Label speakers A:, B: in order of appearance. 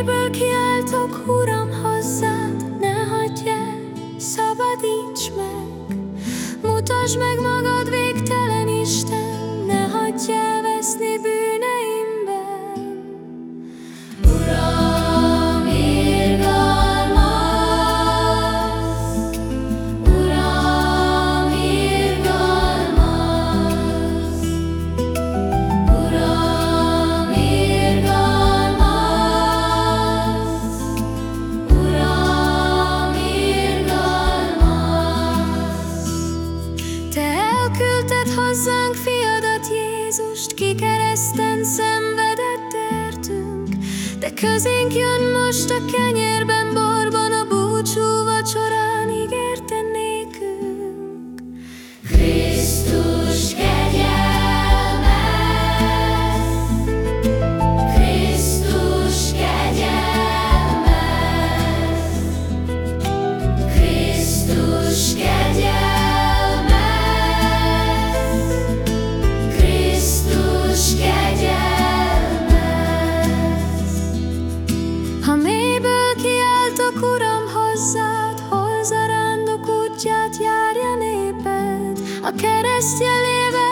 A: Mélyből kiáltok, Uram, hozzád, ne hagyj el, szabadíts meg, mutasd meg magad végig. Hozzánk fiadat Jézust, ki kereszten szenvedett értünk, de közénk jön most a kenyérbe. a keresztje léve